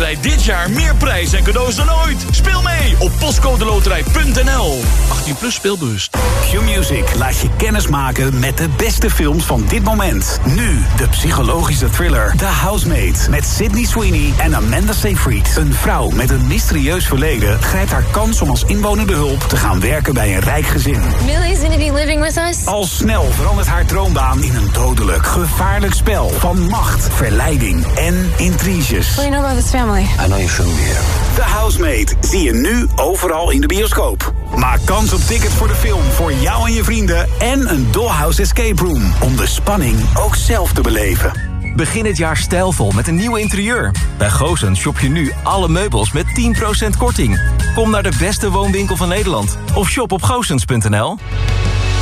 Loterij dit jaar meer prijs en cadeaus dan ooit. Speel mee op postcodeloterij.nl. 18 plus speelbewust. Q-Music laat je kennis maken met de beste films van dit moment. Nu de psychologische thriller The Housemaid met Sydney Sweeney en Amanda Seyfried. Een vrouw met een mysterieus verleden grijpt haar kans om als inwonende hulp te gaan werken bij een rijk gezin. Millie's gonna be living with us. Al snel verandert haar droombaan in een dodelijk, gevaarlijk spel van macht, verleiding en intriges. What do you know about this family? I know you shouldn't be here. The Housemaid zie je nu overal in de bioscoop. Maak kans op tickets voor de film voor jou en je vrienden en een Dollhouse Escape Room om de spanning ook zelf te beleven. Begin het jaar stijlvol met een nieuw interieur. Bij Goosens shop je nu alle meubels met 10% korting. Kom naar de beste woonwinkel van Nederland of shop op goosens.nl.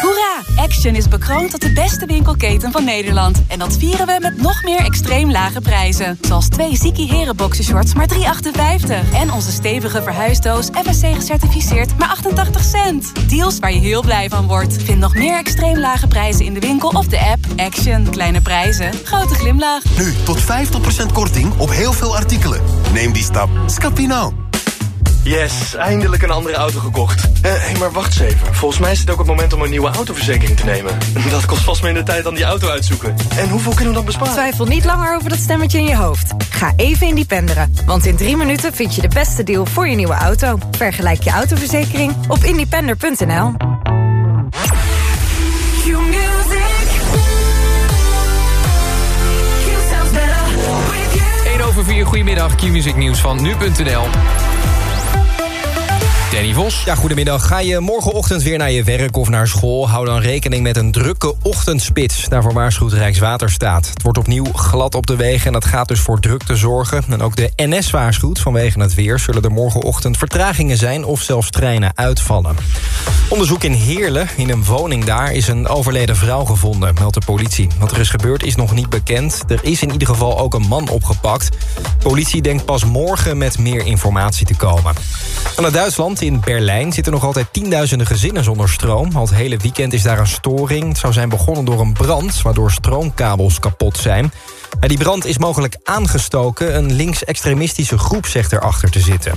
Hoera! Action is bekroond tot de beste winkelketen van Nederland. En dat vieren we met nog meer extreem lage prijzen. Zoals twee Ziki Heren boxershorts maar 3,58. En onze stevige verhuisdoos FSC gecertificeerd maar 88 cent. Deals waar je heel blij van wordt. Vind nog meer extreem lage prijzen in de winkel of de app. Action. Kleine prijzen. Grote glimlach. Nu tot 50% korting op heel veel artikelen. Neem die stap. Scapino. Yes, eindelijk een andere auto gekocht. Hé, hey, maar wacht eens even. Volgens mij is het ook het moment om een nieuwe autoverzekering te nemen. Dat kost vast minder tijd dan die auto uitzoeken. En hoeveel kunnen we dan besparen? Twijfel niet langer over dat stemmetje in je hoofd. Ga even independeren. Want in drie minuten vind je de beste deal voor je nieuwe auto. Vergelijk je autoverzekering op independer.nl. 1 over 4, goedemiddag. Q-Music nieuws van nu.nl. Danny Vos. Ja, goedemiddag. Ga je morgenochtend weer naar je werk of naar school... hou dan rekening met een drukke ochtendspits. Daarvoor waarschuwt Rijkswaterstaat. Het wordt opnieuw glad op de wegen en dat gaat dus voor drukte zorgen. En ook de NS waarschuwt vanwege het weer... zullen er morgenochtend vertragingen zijn of zelfs treinen uitvallen. Onderzoek in Heerlen, in een woning daar... is een overleden vrouw gevonden, meldt de politie. Wat er is gebeurd is nog niet bekend. Er is in ieder geval ook een man opgepakt. Politie denkt pas morgen met meer informatie te komen. En naar Duitsland, in Berlijn, zitten nog altijd tienduizenden gezinnen zonder stroom. Al het hele weekend is daar een storing. Het zou zijn begonnen door een brand, waardoor stroomkabels kapot zijn. Die brand is mogelijk aangestoken. Een linksextremistische groep zegt erachter te zitten.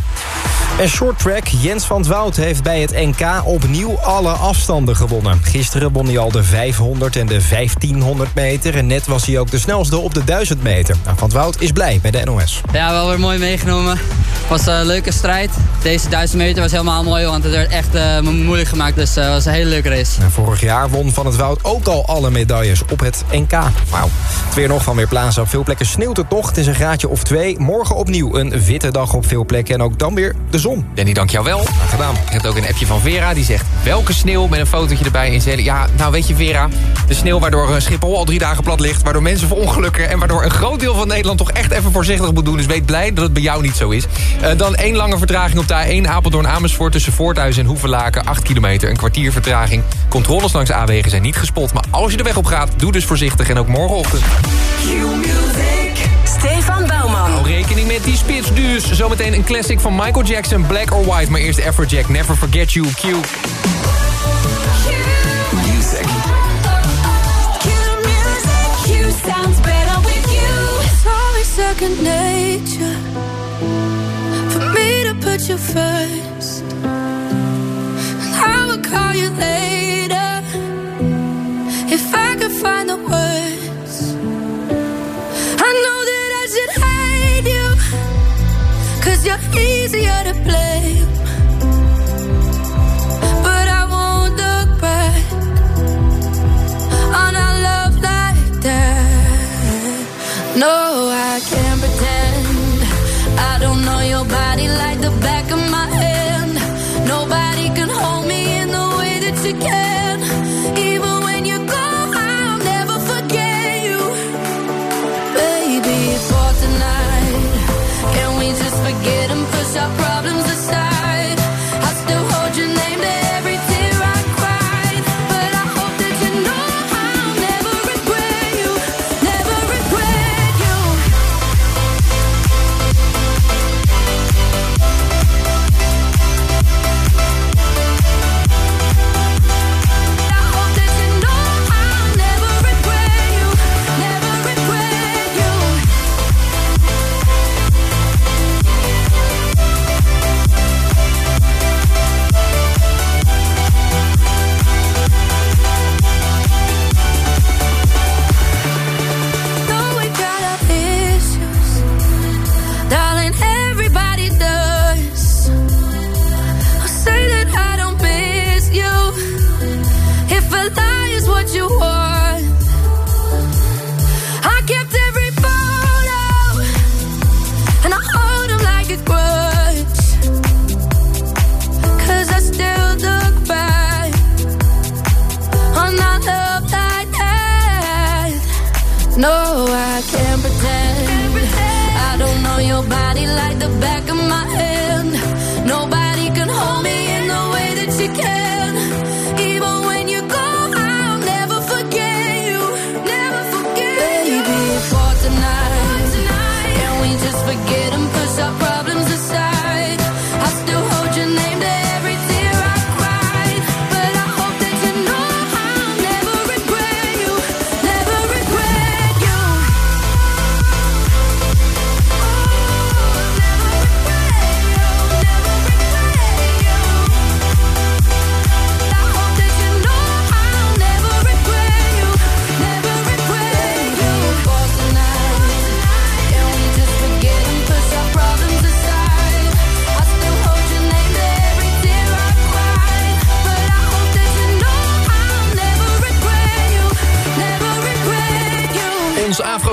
En shorttrack Jens van het Woud heeft bij het NK opnieuw alle afstanden gewonnen. Gisteren won hij al de 500 en de 1500 meter. En net was hij ook de snelste op de 1000 meter. Nou, van het Woud is blij bij de NOS. Ja, wel weer mooi meegenomen. Het was een leuke strijd. Deze 1000 meter was helemaal mooi, want het werd echt uh, moeilijk gemaakt. Dus het uh, was een hele leuke race. En vorig jaar won Van het Woud ook al alle medailles op het NK. Wauw. Het weer nog van weer plaatsen. Op veel plekken sneeuwt het nog. Het is een graadje of twee. Morgen opnieuw een witte dag op veel plekken. En ook dan weer de zon. Danny, dank jou wel. Gedaan. Je hebt ook een appje van Vera. Die zegt, welke sneeuw met een fotootje erbij in Zeeland? Ja, nou weet je Vera, de sneeuw waardoor eh, Schiphol al drie dagen plat ligt. Waardoor mensen verongelukken. En waardoor een groot deel van Nederland toch echt even voorzichtig moet doen. Dus weet blij dat het bij jou niet zo is. Uh, dan één lange vertraging op de A1 Apeldoorn-Amersfoort... tussen Voorthuis en Hoevelaken. 8 kilometer, een kwartier vertraging. Controles langs A-wegen zijn niet gespot. Maar als je de weg op gaat, doe dus voorzichtig. En ook morgenochtend. Stefan Bouwman. Hou rekening met die spits dus. Zometeen een classic van Michael Jackson, Black or White. Maar eerst Afrojack, Never Forget You, Q. Music. sounds better with you. It's always second nature for me to put you first. And I will call you later if I could find the words. You're easier to blame.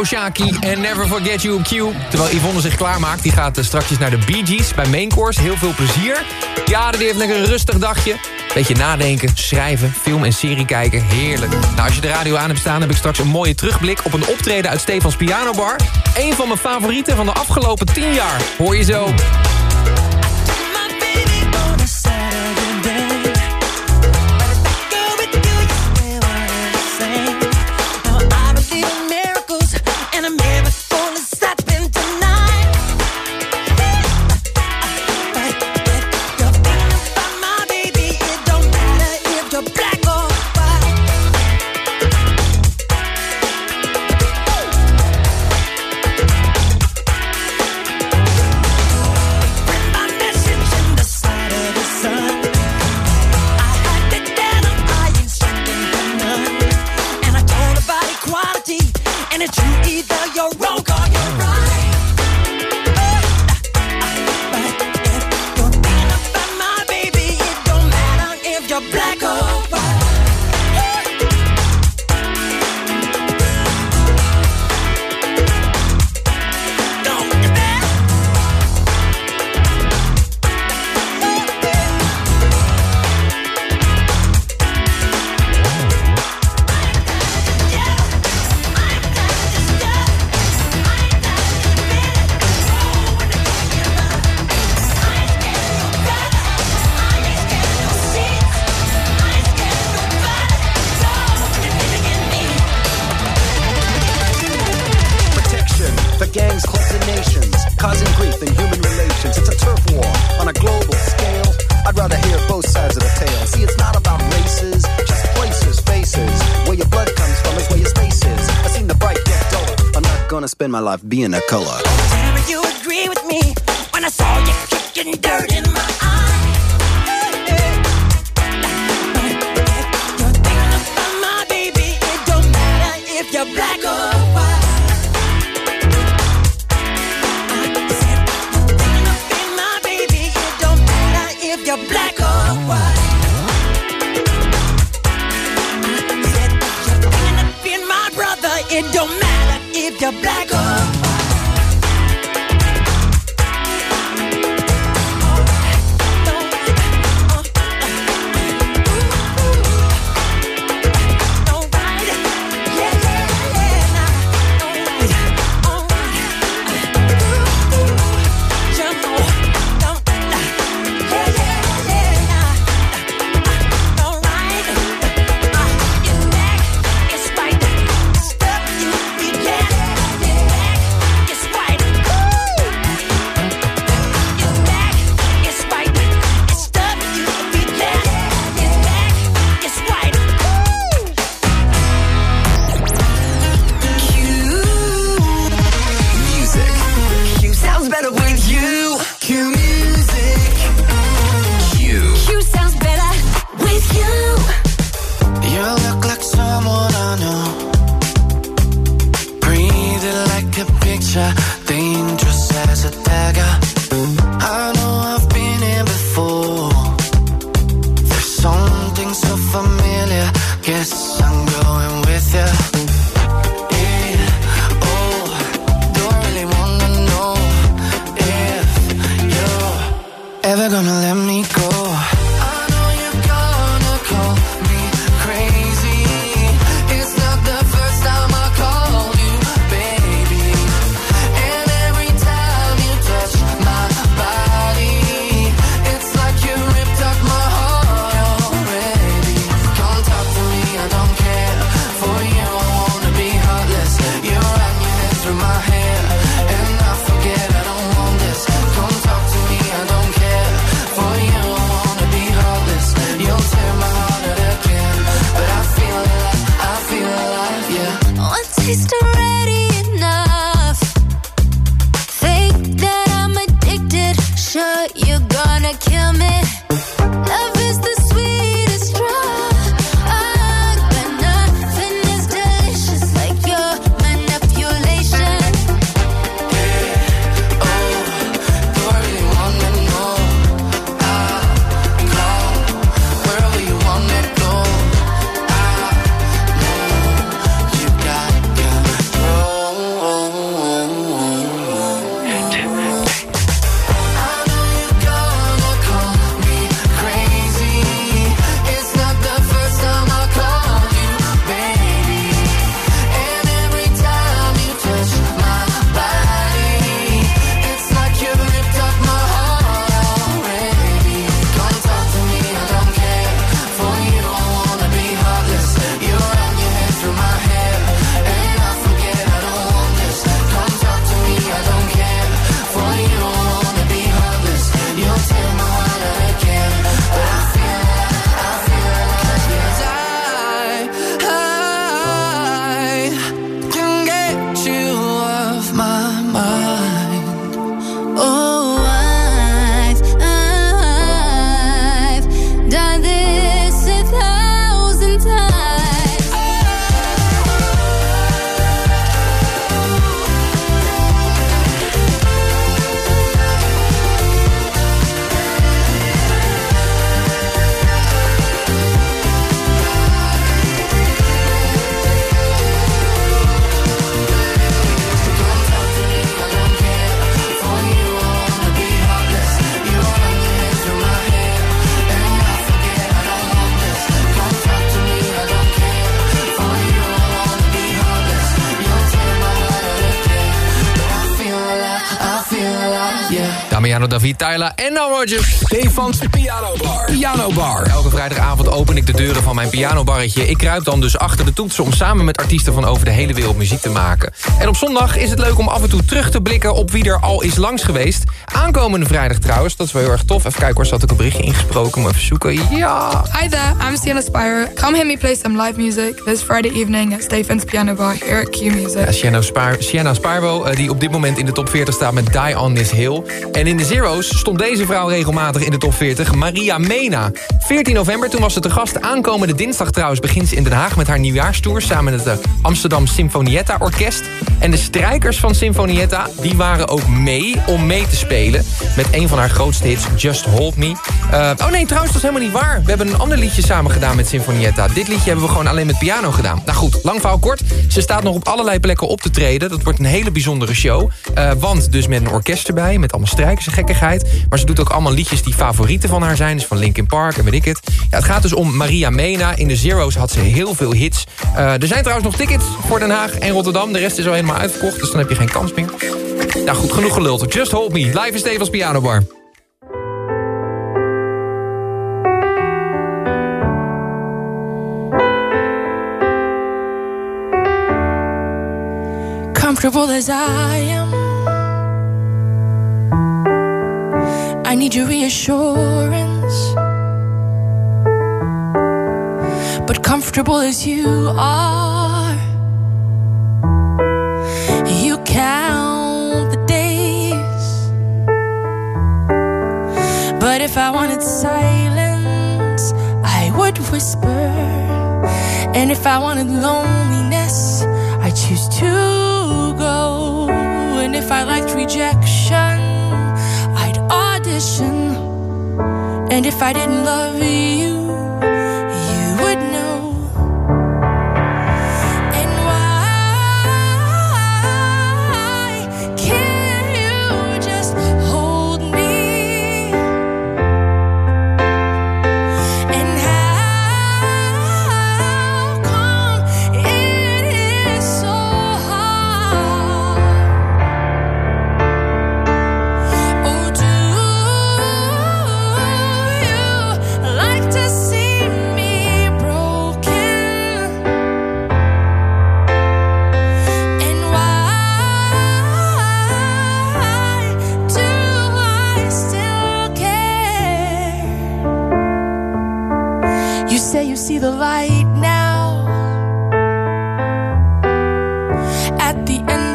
Shaki en Never Forget You Q. Terwijl Yvonne zich klaarmaakt, die gaat eh, straks naar de Bee Gees bij Main Course. Heel veel plezier. Ja, die heeft lekker een rustig dagje. Beetje nadenken, schrijven, film en serie kijken. Heerlijk. Nou, als je de radio aan hebt staan, heb ik straks een mooie terugblik... op een optreden uit Stefans Pianobar. Een van mijn favorieten van de afgelopen 10 jaar. Hoor je zo. spend my life being a color. Damiano David, Tyler en Dan Rogers. Stefans Piano Bar. Piano Bar. Elke vrijdagavond open ik de deuren van mijn pianobarretje. Ik kruip dan dus achter de toetsen om samen met artiesten van over de hele wereld muziek te maken. En op zondag is het leuk om af en toe terug te blikken op wie er al is langs geweest. Aankomende vrijdag trouwens, dat is wel heel erg tof. Even kijken hoor, zat ik een berichtje ingesproken, moet even zoeken. Ja, Hi there, I'm Sienna Spyro. Come hear me play some live music this Friday evening at Stefan's Piano Bar here at Q Music. Ja, Sienna, Spar Sienna Sparvo, eh, die op dit moment in de top 40 staat met Die On This Hill. En in de Zero's stond deze vrouw regelmatig in de top 40, Maria Mena. 14 november, toen was ze te gast. Aankomende dinsdag trouwens begint ze in Den Haag met haar nieuwjaarstour... samen met het Amsterdam Sinfonietta Orkest. En de strijkers van Sinfonietta, die waren ook mee om mee te spelen... met een van haar grootste hits, Just Hold Me. Eh, oh nee, trouwens, dat is helemaal niet waar. We hebben een ander liedje samen gedaan met Sinfonietta. Dit liedje hebben we gewoon alleen met piano gedaan. Nou goed, lang verhaal kort. Ze staat nog op allerlei plekken op te treden. Dat wordt een hele bijzondere show. Eh, want dus met een orkest erbij, met allemaal strijkers Maar ze doet ook allemaal liedjes die favorieten van haar zijn. Dus van Linkin Park en weet ik het. Ja, het gaat dus om Maria Mena. In de Zero's had ze heel veel hits. Eh, er zijn trouwens nog tickets voor Den Haag en Rotterdam. De rest is al helemaal uitverkocht, dus dan heb je geen kans meer. Nou goed, genoeg geluld. Just Hold Me, live in Stevens Piano Bar. Comfortable as I am, I need your reassurance. But comfortable as you are, you count the days. But if I wanted silence, I would whisper. And if I wanted loneliness, I choose to go. And if I liked rejection, And if I didn't love you, You say you see the light now,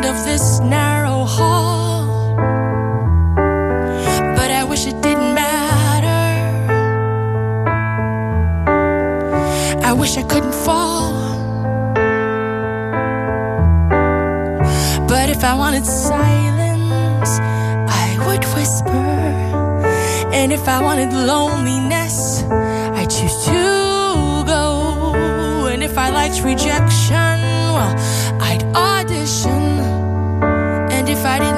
of this narrow hall. But I wish it didn't matter. I wish I couldn't fall. But if I wanted silence, I would whisper. And if I wanted loneliness, Liked rejection, well, I'd audition. And if I didn't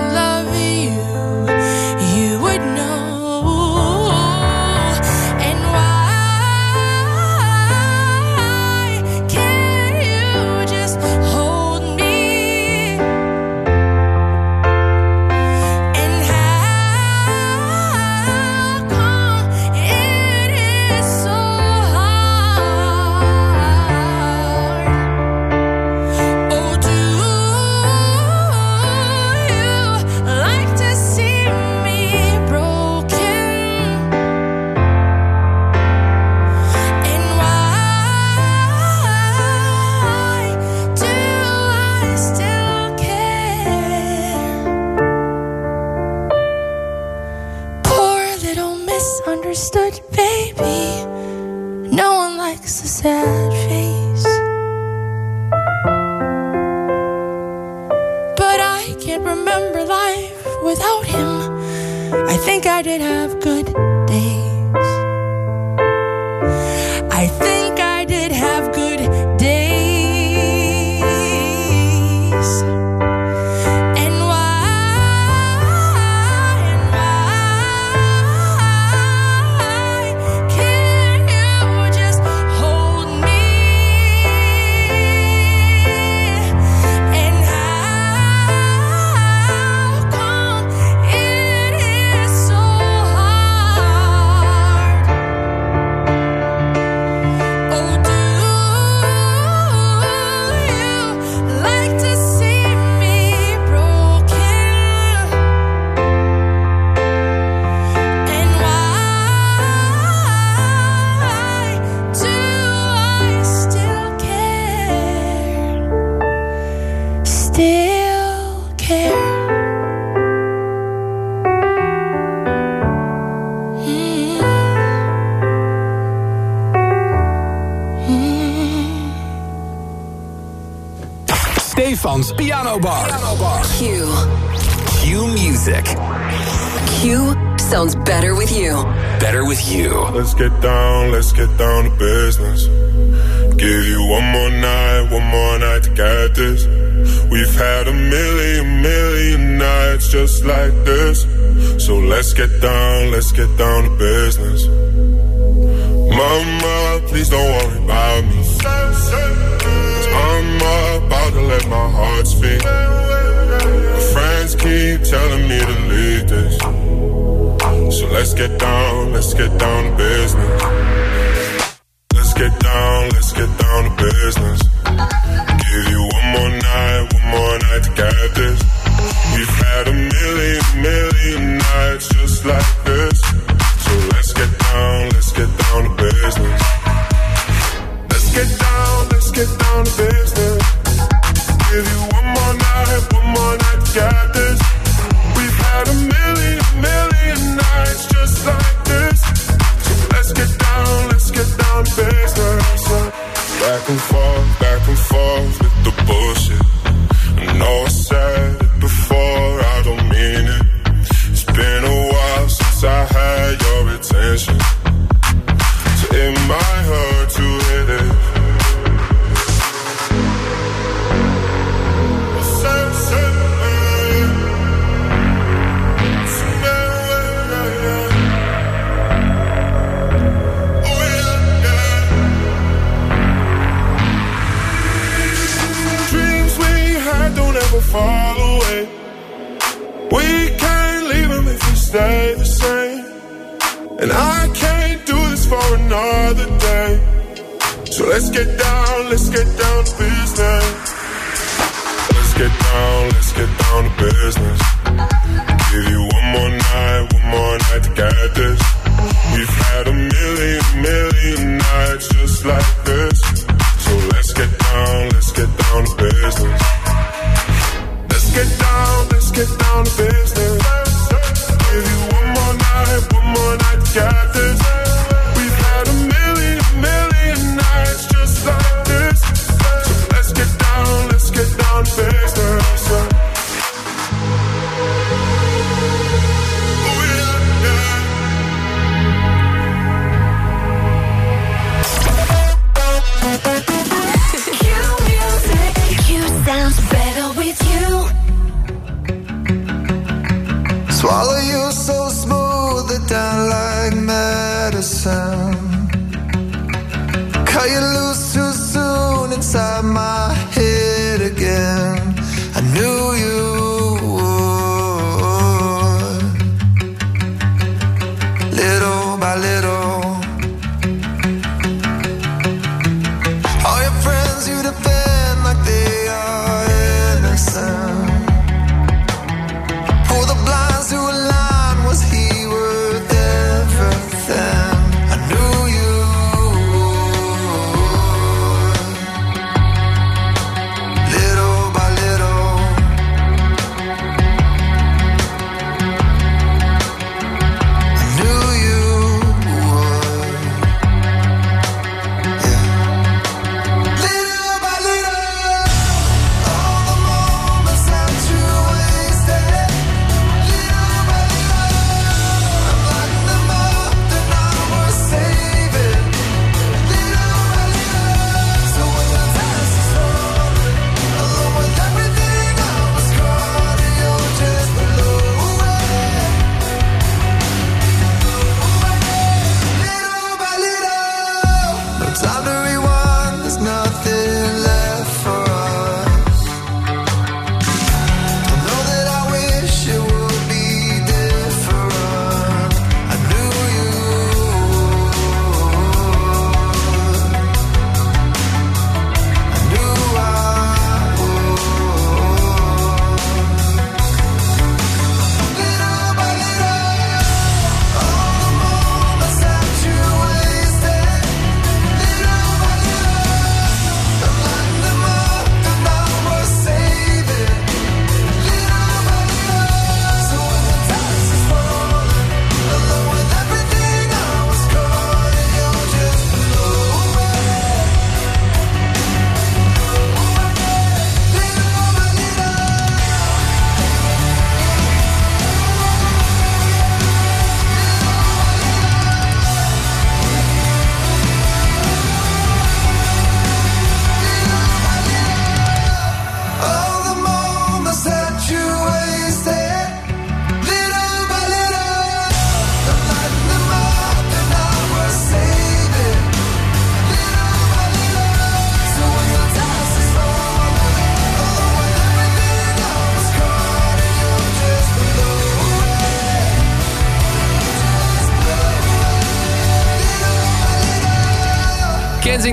Piano Bar. Q. Q Music. Q sounds better with you. Better with you. Let's get down, let's get down to business. Give you one more night, one more night to get this. We've had a million, million nights just like this. So let's get down, let's get down to business. Mama, please don't worry about me. I'm about to let my heart speak. My friends keep telling me to leave this. So let's get down, let's get down to business. Let's get down, let's get down to business. Give you one more night, one more night to get this. We've had a million, million nights just like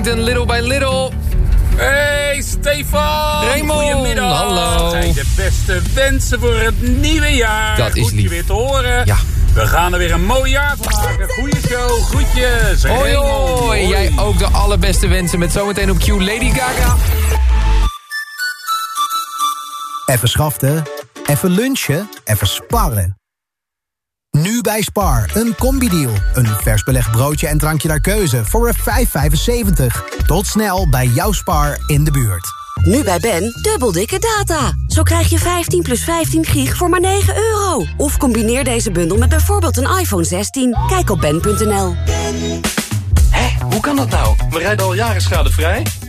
Kensington, Little by Little. Hey Stefan! Raymond, Goedemiddag! hallo. Hey, de beste wensen voor het nieuwe jaar. Dat is Goed je lief. weer te horen. Ja. We gaan er weer een mooi jaar van maken. Goeie show, groetjes. Hoi Raymond, hoi, jij ook de allerbeste wensen met zometeen op Q Lady Gaga. Even schaften, even lunchen, even sparren. Nu bij Spar, een combi-deal. Een vers belegd broodje en drankje naar keuze voor een 5,75. Tot snel bij jouw Spar in de buurt. Nu bij Ben, dubbel dikke data. Zo krijg je 15 plus 15 gig voor maar 9 euro. Of combineer deze bundel met bijvoorbeeld een iPhone 16. Kijk op ben.nl. Hoe kan dat nou? We rijden al jaren schadevrij,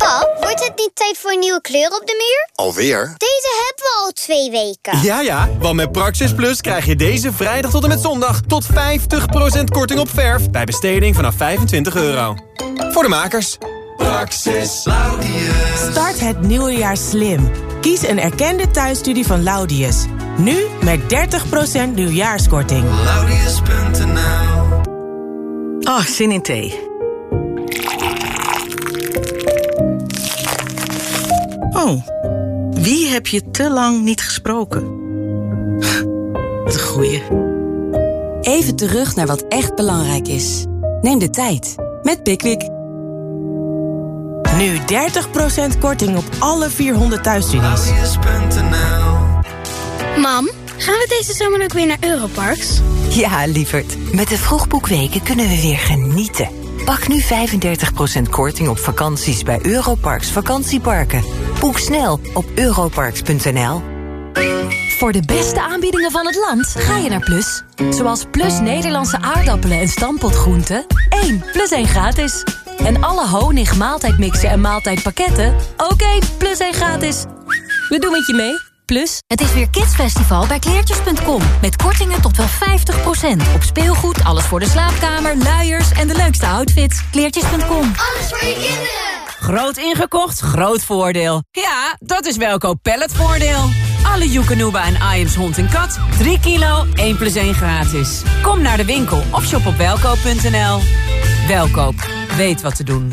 Pap, wordt het niet tijd voor een nieuwe kleur op de muur? Alweer? Deze hebben we al twee weken. Ja, ja, want met Praxis Plus krijg je deze vrijdag tot en met zondag... tot 50% korting op verf bij besteding vanaf 25 euro. Voor de makers. Praxis Laudius. Start het nieuwe jaar slim. Kies een erkende thuisstudie van Laudius. Nu met 30% nieuwjaarskorting. Laudius.nl Oh, zin in thee. Oh, wie heb je te lang niet gesproken? Wat een goeie. Even terug naar wat echt belangrijk is. Neem de tijd met Pickwick. Nu 30% korting op alle 400 thuisstudies. Mam, gaan we deze zomer ook weer naar Europarks? Ja, lieverd. Met de vroegboekweken kunnen we weer genieten. Pak nu 35% korting op vakanties bij Europarks vakantieparken. Boek snel op europarks.nl. Voor de beste aanbiedingen van het land ga je naar Plus. Zoals Plus Nederlandse aardappelen en stampotgroenten. 1 plus 1 gratis. En alle honig maaltijdmixen en maaltijdpakketten? Oké, plus 1 gratis. We doen het je mee. Plus, Het is weer Kidsfestival bij kleertjes.com. Met kortingen tot wel 50%. Op speelgoed, alles voor de slaapkamer, luiers en de leukste outfits. Kleertjes.com. Alles voor je kinderen. Groot ingekocht, groot voordeel. Ja, dat is Welkoop Palletvoordeel. Alle Joekanuba en Iams hond en kat. 3 kilo, 1 plus 1 gratis. Kom naar de winkel of shop op welkoop.nl. Welkoop, weet wat te doen.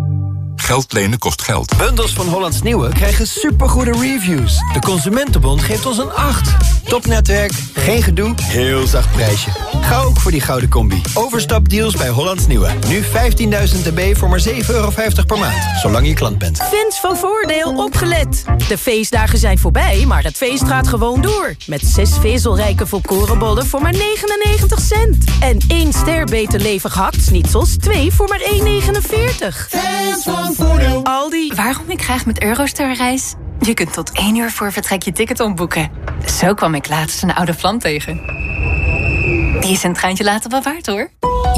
Geld lenen kost geld. Bundels van Hollands Nieuwe krijgen supergoede reviews. De Consumentenbond geeft ons een 8. Topnetwerk, geen gedoe, heel zacht prijsje. Ga ook voor die gouden combi. Overstapdeals bij Hollands Nieuwe. Nu 15.000 dB voor maar 7,50 euro per maand. Zolang je klant bent. Fans van Voordeel opgelet. De feestdagen zijn voorbij, maar het feest gaat gewoon door. Met zes vezelrijke volkorenbollen voor maar 99 cent. En één ster beter levig hakt-snitsels, twee voor maar 1,49. Fans van Aldi. Waarom ik graag met Eurostar reis? Je kunt tot één uur voor vertrek je ticket omboeken. Zo kwam ik laatst een oude vlam tegen. Die is een treintje later wel waard, hoor.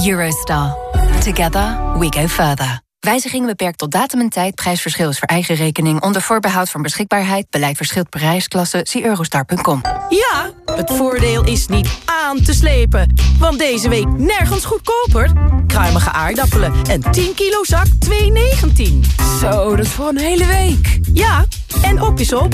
Eurostar. Together we go further. Wijziging beperkt tot datum en tijd. Prijsverschil is voor eigen rekening. Onder voorbehoud van beschikbaarheid. Beleid verschilt per reisklasse. Zie eurostar.com. Ja, het voordeel is niet aan te slepen. Want deze week nergens goedkoper. Kruimige aardappelen en 10 kilo zak 2,19. Zo, dat is voor een hele week. Ja, en op is op.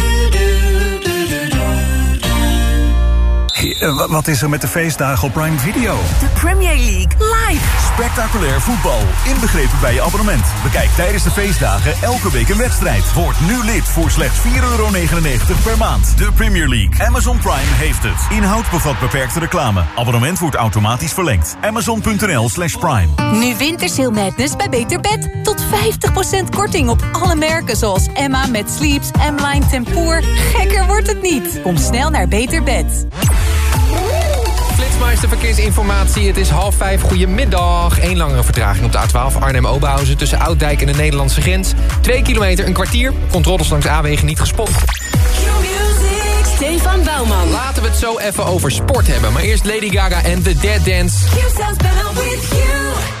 Wat is er met de feestdagen op Prime Video? De Premier League live. Spectaculair voetbal, inbegrepen bij je abonnement. Bekijk tijdens de feestdagen elke week een wedstrijd. Word nu lid voor slechts 4,99 per maand. De Premier League. Amazon Prime heeft het. Inhoud bevat beperkte reclame. Abonnement wordt automatisch verlengd. Amazon.nl slash prime. Nu Wintersail Madness bij Beter Bed. Tot 50% korting op alle merken zoals Emma met Sleeps, M-Line Tempoor. Gekker wordt het niet. Kom snel naar Beter Bed. Flitsmeister verkeersinformatie. Het is half vijf. Goedemiddag. Eén langere vertraging op de A12 Arnhem-Oberhausen... tussen Ouddijk en de Nederlandse grens. Twee kilometer, een kwartier. Controles langs A-wegen niet gespot. Stefan Bouwman. Laten we het zo even over sport hebben. Maar eerst Lady Gaga en The Dead Dance. Like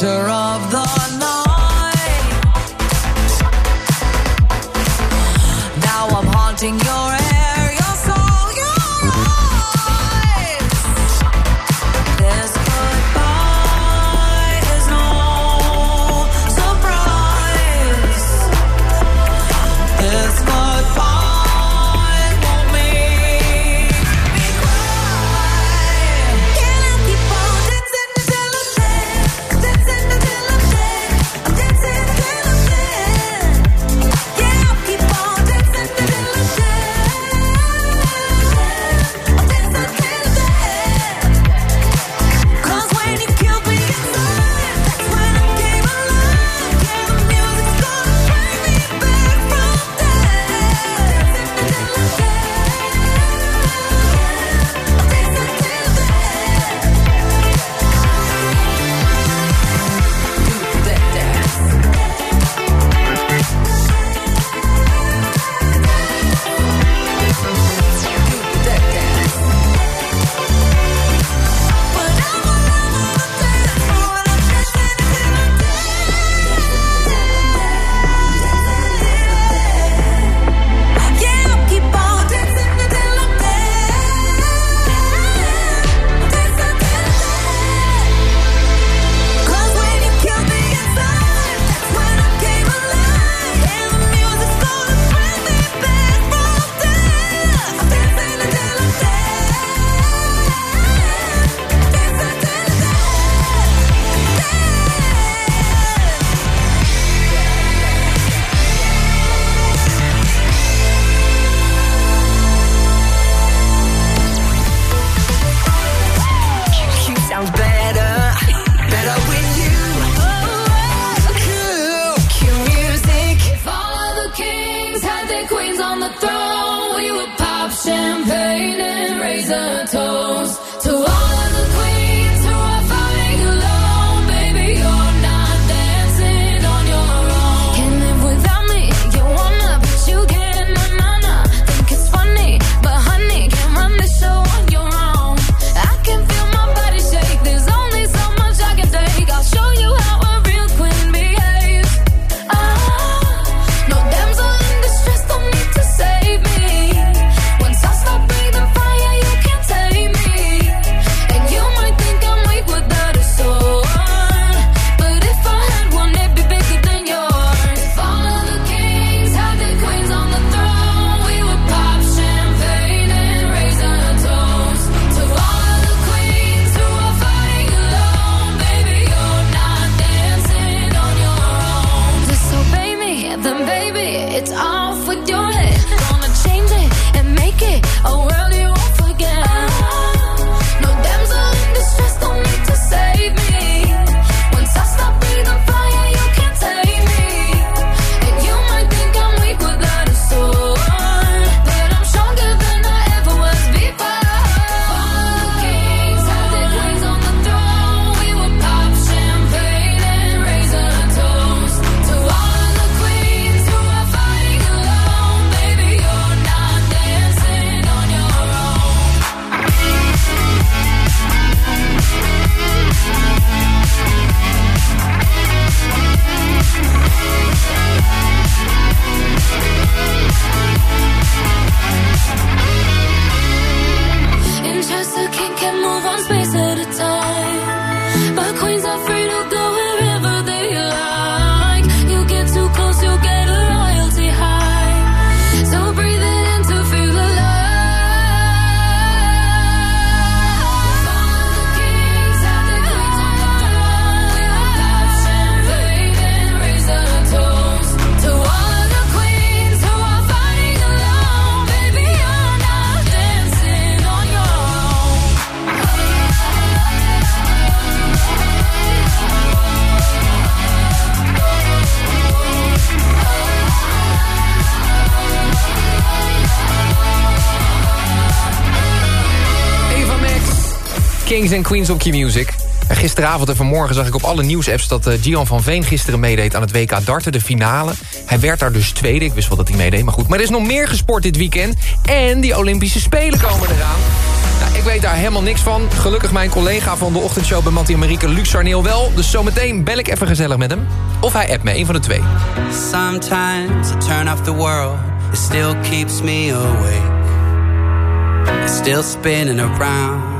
Creature of the Kings en Queens op Q-Music. En gisteravond en vanmorgen zag ik op alle nieuwsapps... dat eh, Gian van Veen gisteren meedeed aan het WK darten, de finale. Hij werd daar dus tweede. Ik wist wel dat hij meedeed, maar goed. Maar er is nog meer gesport dit weekend. En die Olympische Spelen komen eraan. Nou, ik weet daar helemaal niks van. Gelukkig mijn collega van de ochtendshow bij Mattie en Marieke, Luc Sarneel wel. Dus zometeen bel ik even gezellig met hem. Of hij appt me, een van de twee. Sometimes I turn off the world, it still keeps me awake. Still spinning around,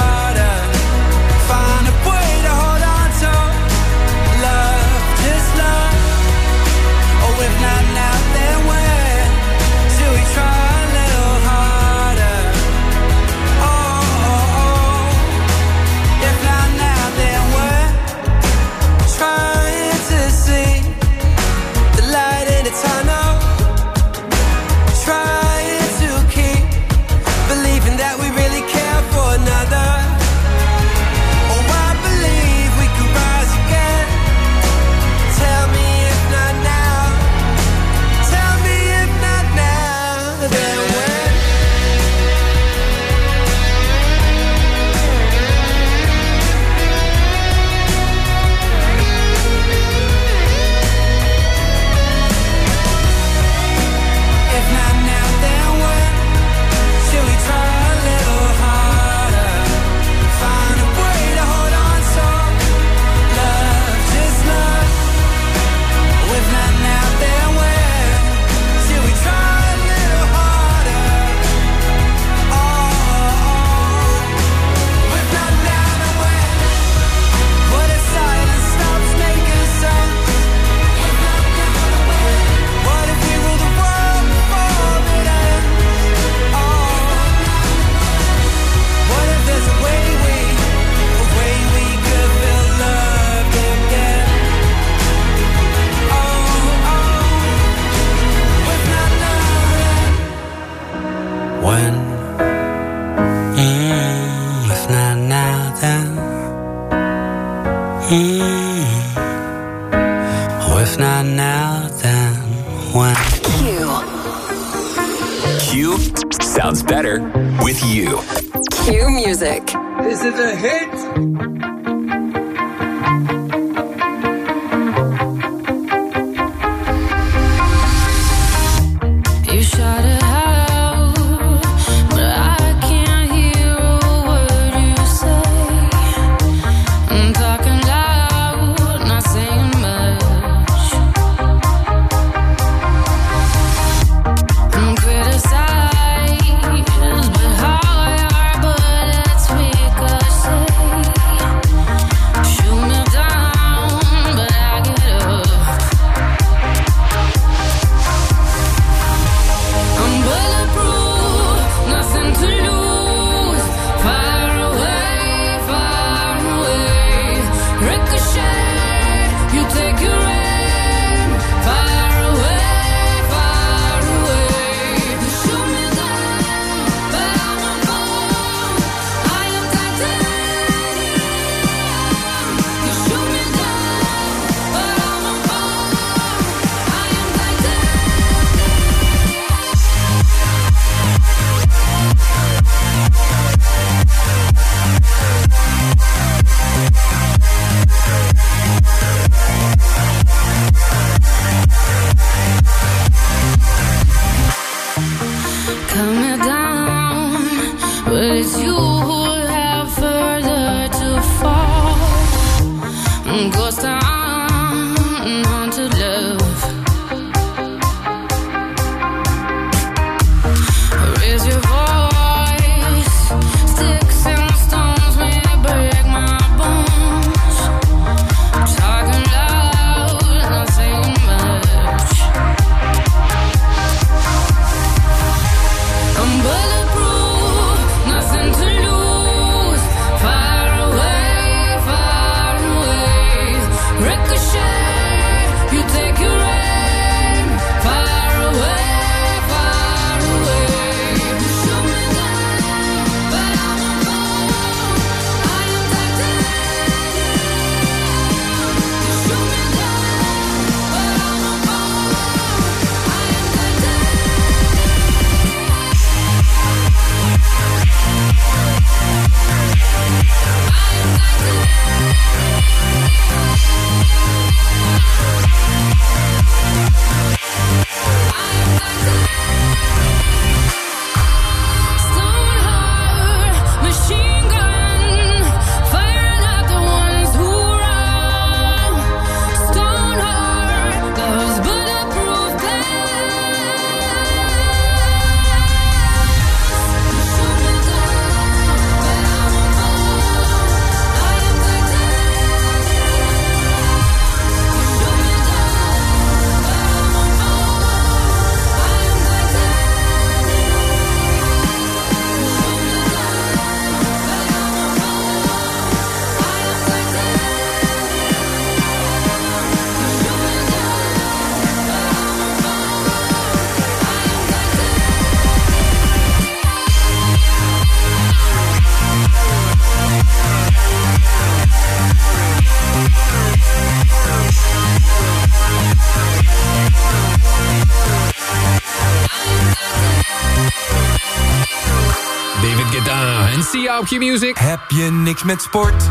op je music. Heb je niks met sport?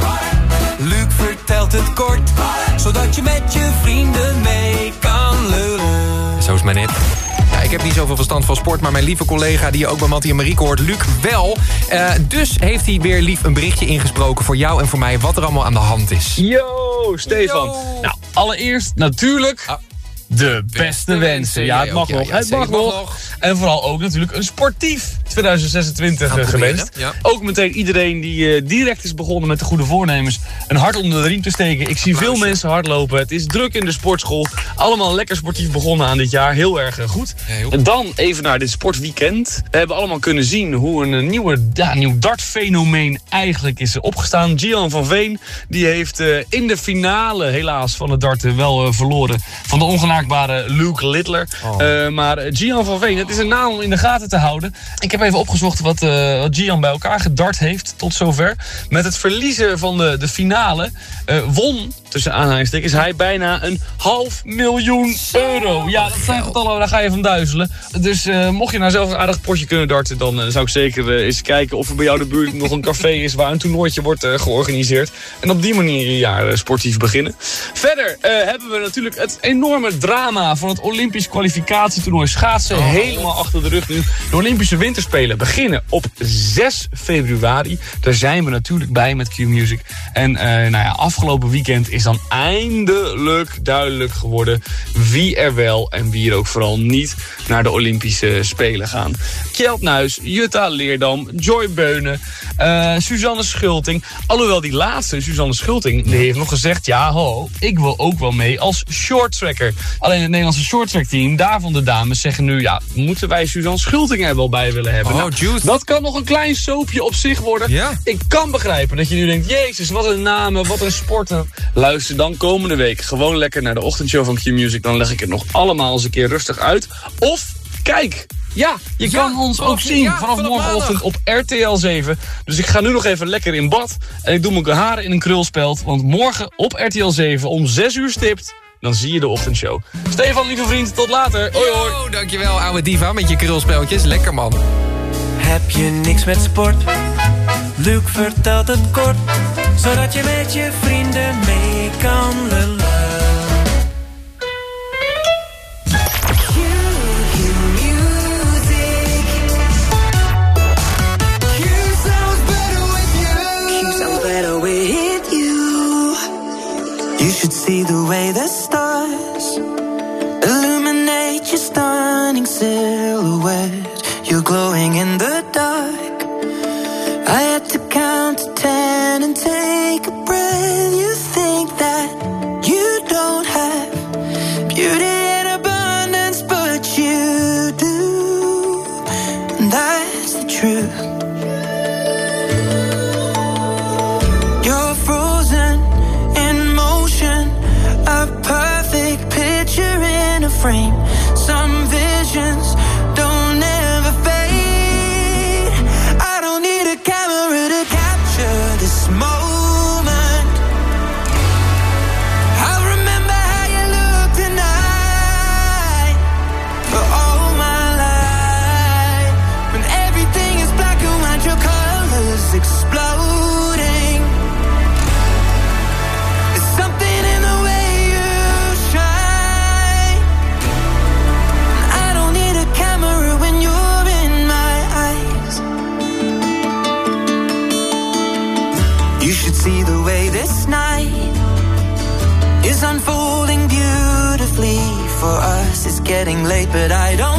Luc vertelt het kort, zodat je met je vrienden mee kan lullen. Zo is maar net. Ja, ik heb niet zoveel verstand van sport, maar mijn lieve collega... die je ook bij Mattie en Marieke hoort, Luc, wel. Eh, dus heeft hij weer lief een berichtje ingesproken voor jou en voor mij... wat er allemaal aan de hand is. Yo, Stefan. Nou, allereerst natuurlijk... De beste wensen. Ja, het mag ja, nog. ja, het mag nog. En vooral ook natuurlijk een sportief 2026 Gaan eh, gewenst. ja. Ook meteen iedereen die eh, direct is begonnen met de goede voornemens... een hart onder de riem te steken. Ik zie veel mensen hardlopen. Het is druk in de sportschool. Allemaal lekker sportief begonnen aan dit jaar. Heel erg eh, goed. En dan even naar dit sportweekend. We hebben allemaal kunnen zien hoe een nieuwe, ja, nieuw dartfenomeen eigenlijk is opgestaan. Gian van Veen die heeft in de finale helaas van het darten wel verloren... van de Luke Littler. Eh, maar eh, Gian van Veen, het is een naam om in de gaten te houden. Ik heb even opgezocht wat, eh, wat Gian bij elkaar gedart heeft tot zover. Met het verliezen van de, de finale won, tussen aanhalingstekens, hij bijna een half miljoen euro. Ja, dat zijn getallen, daar ga je van duizelen. Dus mocht je nou zelf een aardig potje kunnen darten... dan zou ik zeker eens kijken of er bij jou de buurt nog een café is... waar een toernooitje wordt georganiseerd. En op die manier je jaar sportief beginnen. Verder hebben we natuurlijk het enorme drama van het Olympisch kwalificatietoernooi schaatsen. Helemaal achter de rug nu. De Olympische Winterspelen beginnen op 6 februari. Daar zijn we natuurlijk bij met Q-Music. En eh, nou ja, afgelopen weekend is dan eindelijk duidelijk geworden wie er wel en wie er ook vooral niet naar de Olympische Spelen gaan. Kjeld Nuis, Jutta Leerdam, Joy Beunen, eh, Suzanne Schulting. Alhoewel die laatste, Suzanne Schulting, die heeft nog gezegd... ja, ho, ik wil ook wel mee als shorttracker. Alleen het Nederlandse shorttrackteam, daarvan de dames, zeggen nu... ja, moeten wij Suzanne Schulting er wel bij willen hebben? Oh, Nou, juice. dat kan nog een klein soapje op zich worden. Ja. Ik kan begrijpen dat je nu denkt... jezus, wat een namen, wat een sporten. Luister dan komende week gewoon lekker naar de ochtendshow van Q-Music. Dan leg ik het nog allemaal eens een keer rustig uit. Of, kijk... Ja, je Ja, kan ons ook zien ja, vanaf vanaf morgenochtend op RTL 7. Dus ik ga nu nog even lekker in bad. En ik doe mijn haren in een krulspeld. Want morgen op RTL 7 om 6 uur stipt... dan zie je de ochtendshow. Stefan, lieve vriend, tot later. Hoi hoi. Dankjewel, oude diva, met je krulspeltjes. Lekker, man. Heb je niks met sport? Luc vertelt het kort, zodat je met je vrienden mee kan lullen. Should see the way the stars illuminate your stunning silhouette. You're glowing in the dark. I had to count to ten and take a breath. You think that you don't have beauty in abundance, but you do. And that's the truth. Frame. But I don't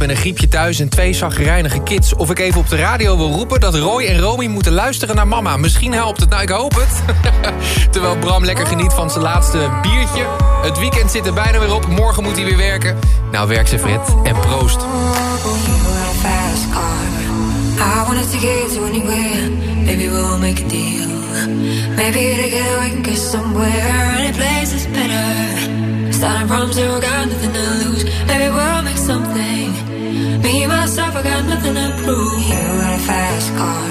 met een griepje thuis en twee zagrijnige kids. Of ik even op de radio wil roepen dat Roy en Romy moeten luisteren naar mama. Misschien helpt het, nou ik hoop het. Terwijl Bram lekker geniet van zijn laatste biertje. Het weekend zit er bijna weer op, morgen moet hij weer werken. Nou, werk ze Fred en proost. Maybe we can somewhere. Any place is better. Nothing. Maybe we'll make something. Myself, I got nothing to prove. You got a fast car.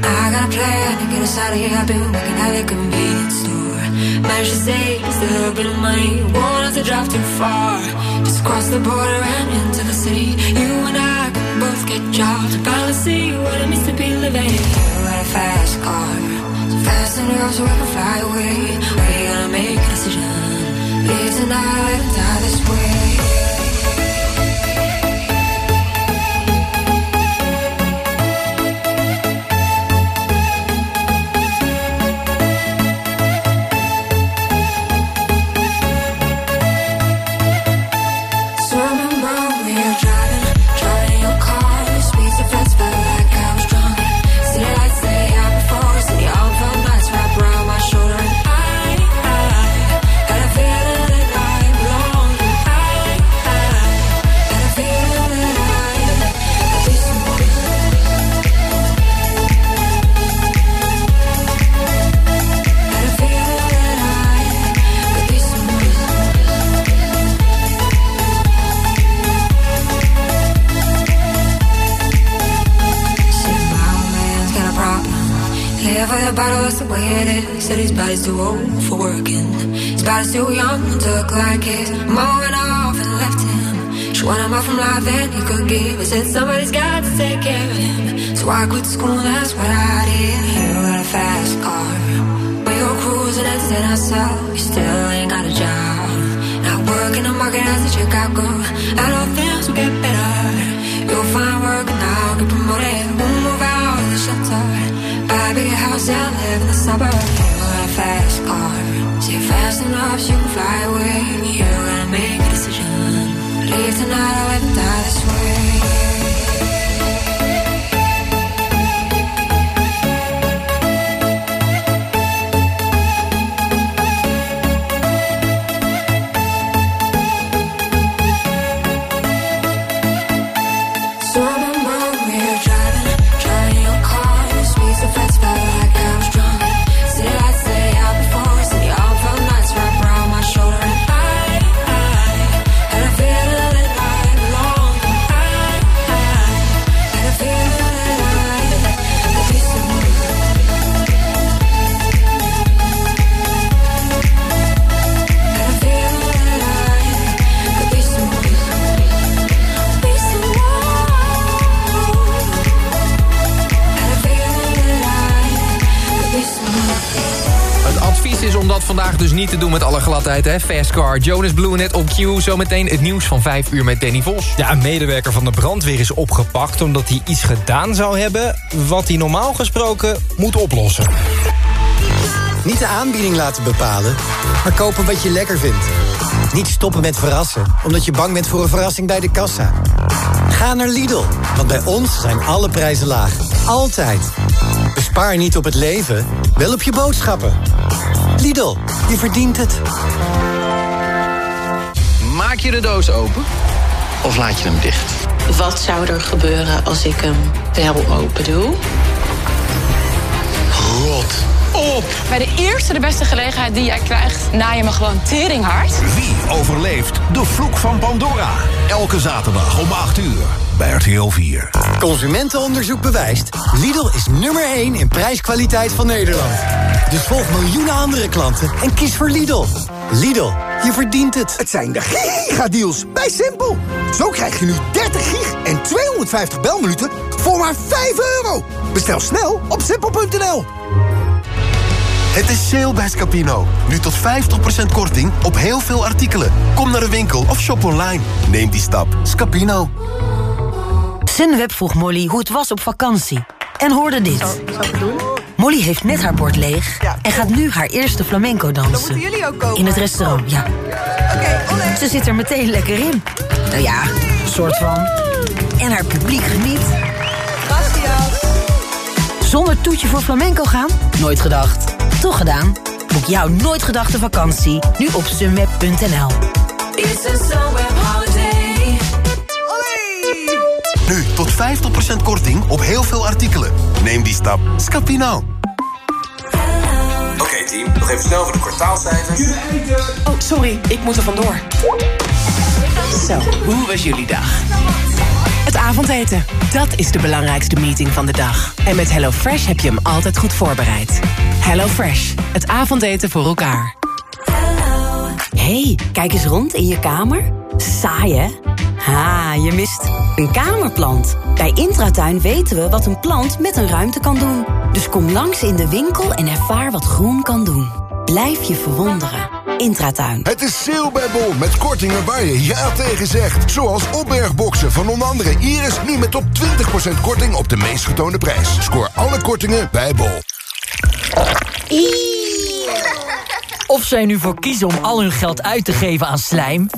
I got a plan to get us out of here. I've been working at a convenience store. Managed to save a little bit of money. Won't have to drive too far. Just cross the border and into the city. You and I can both get jobs. Finally see what it means to be living. You got a fast car. So fast enough so we can fly away. We gotta make a decision. Live tonight, die this way. Said his body's too old for working. His body's too young to look like his. Mom off and left him. She wanted more from life than he could give. I said somebody's got to take care of him. So I quit school, that's what I did. You got a fast car. We go cruising and set ourselves. You still ain't got a job. Now Work in the market as a Chicago. And all things will get better. You'll find work now, get promoted. We'll move out of the shelter. Buy a bigger house and live in the suburbs. You fast car. See fast enough, so you can fly away. You gotta make a decision. Leave tonight or live and die this way. Niet te doen met alle gladheid, hè? Fast Car, Jonas Blue net op Q. Zometeen het nieuws van 5 uur met Danny Vos. Ja, een medewerker van de brandweer is opgepakt... omdat hij iets gedaan zou hebben... wat hij normaal gesproken moet oplossen. Niet de aanbieding laten bepalen, maar kopen wat je lekker vindt. Niet stoppen met verrassen, omdat je bang bent voor een verrassing bij de kassa. Ga naar Lidl, want bij ons zijn alle prijzen laag. Altijd. Bespaar niet op het leven, wel op je boodschappen. Lidl, je verdient het. Maak je de doos open of laat je hem dicht? Wat zou er gebeuren als ik hem wel open doe? Rot op! Bij de eerste de beste gelegenheid die jij krijgt, na je me gewoon teringhard. Wie overleeft de vloek van Pandora? Elke zaterdag om 8 uur bij RTL 4. Consumentenonderzoek bewijst. Lidl is nummer 1 in prijskwaliteit van Nederland. Dus volg miljoenen andere klanten en kies voor Lidl. Lidl, je verdient het. Het zijn de gigadeals bij Simpel. Zo krijg je nu 30 gig en 250 belminuten voor maar 5 euro. Bestel snel op simpel.nl. Het is sale bij Scapino. Nu tot 50% korting op heel veel artikelen. Kom naar de winkel of shop online. Neem die stap. Scapino. Sunweb vroeg Molly hoe het was op vakantie. En hoorde dit. Molly heeft net haar bord leeg en gaat nu haar eerste flamenco dansen. moeten jullie ook komen. In het restaurant, ja. Ze zit er meteen lekker in. Nou ja, soort van. En haar publiek geniet. Zonder toetje voor flamenco gaan? Nooit gedacht. Toch gedaan? Boek jouw nooit gedachte vakantie nu op sunweb.nl. Nu tot 50% korting op heel veel artikelen. Neem die stap. Scapino. Oké team, nog even snel voor de kwartaalcijfers. Oh, sorry, ik moet er vandoor. Zo, hoe was jullie dag? Het avondeten, dat is de belangrijkste meeting van de dag. En met HelloFresh heb je hem altijd goed voorbereid. HelloFresh, het avondeten voor elkaar. hey, kijk eens rond in je kamer. Saai, hè? Ha, je mist een kamerplant. Bij Intratuin weten we wat een plant met een ruimte kan doen. Dus kom langs in de winkel en ervaar wat groen kan doen. Blijf je verwonderen. Intratuin. Het is sale bij Bol met kortingen waar je ja tegen zegt. Zoals opbergboxen van onder andere Iris. Nu met tot 20% korting op de meest getoonde prijs. Scoor alle kortingen bij Bol. Of zij nu voor kiezen om al hun geld uit te geven aan slijm...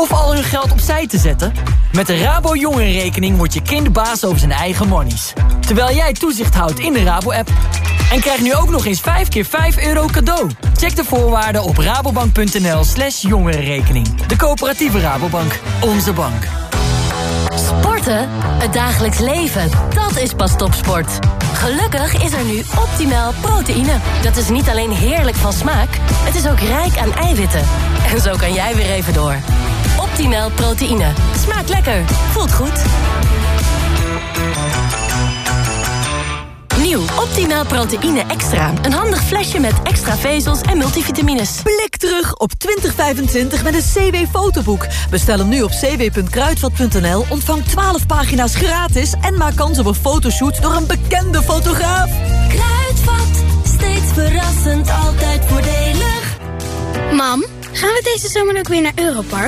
of al hun geld opzij te zetten... met de Rabo Jongerenrekening wordt je kind baas over zijn eigen monies. Terwijl jij toezicht houdt in de Rabo-app. En krijg nu ook nog eens 5 keer 5 euro cadeau. Check de voorwaarden op rabobank.nl slash jongerenrekening. De coöperatieve Rabobank. Onze bank. Sporten? Het dagelijks leven. Dat is pas topsport. Gelukkig is er nu optimaal proteïne. Dat is niet alleen heerlijk van smaak, het is ook rijk aan eiwitten. En zo kan jij weer even door. Optimaal proteïne. Smaakt lekker. Voelt goed. Nieuw Optimaal Proteïne Extra. Een handig flesje met extra vezels en multivitamines. Blik terug op 2025 met een CW-fotoboek. Bestel hem nu op cw.kruidvat.nl, ontvang 12 pagina's gratis... en maak kans op een fotoshoot door een bekende fotograaf. Kruidvat, steeds verrassend, altijd voordelig. Mam, Gaan we deze zomer ook weer naar Europark?